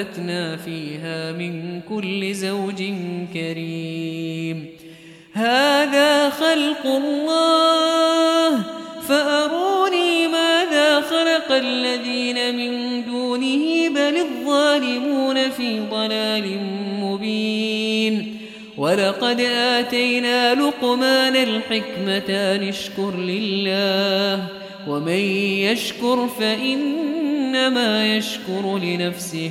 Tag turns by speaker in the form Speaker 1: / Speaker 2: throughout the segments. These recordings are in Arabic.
Speaker 1: فأنبتنا فيها من كل زوج كريم هذا خلق الله فأروني ماذا خلق الذين من دونه بل الظالمون في ضلال مبين ولقد آتينا لقمان الحكمة نشكر لله ومن يشكر فإنما يشكر لنفسه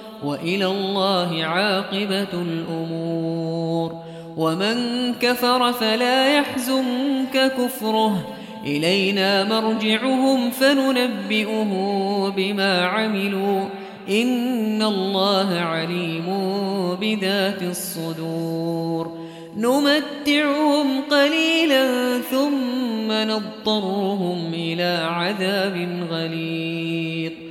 Speaker 1: وإلى الله عاقبة الأمور. ومن كفر فلا يحزنك كفره. إلينا مرجعهم فننبئه بما عملوا. إن الله عليم بذات الصدور. نمتعهم قليلا ثم نضطرهم إلى عذاب غليظ.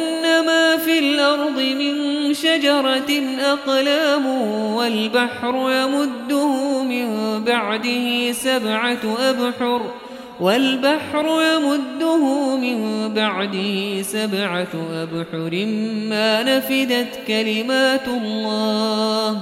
Speaker 1: في الأرض من شجرة أقلام والبحر يمده من بعده سبعة أبحر والبحر يمده من بعده سبعة أبحر ما نفدت كلمات الله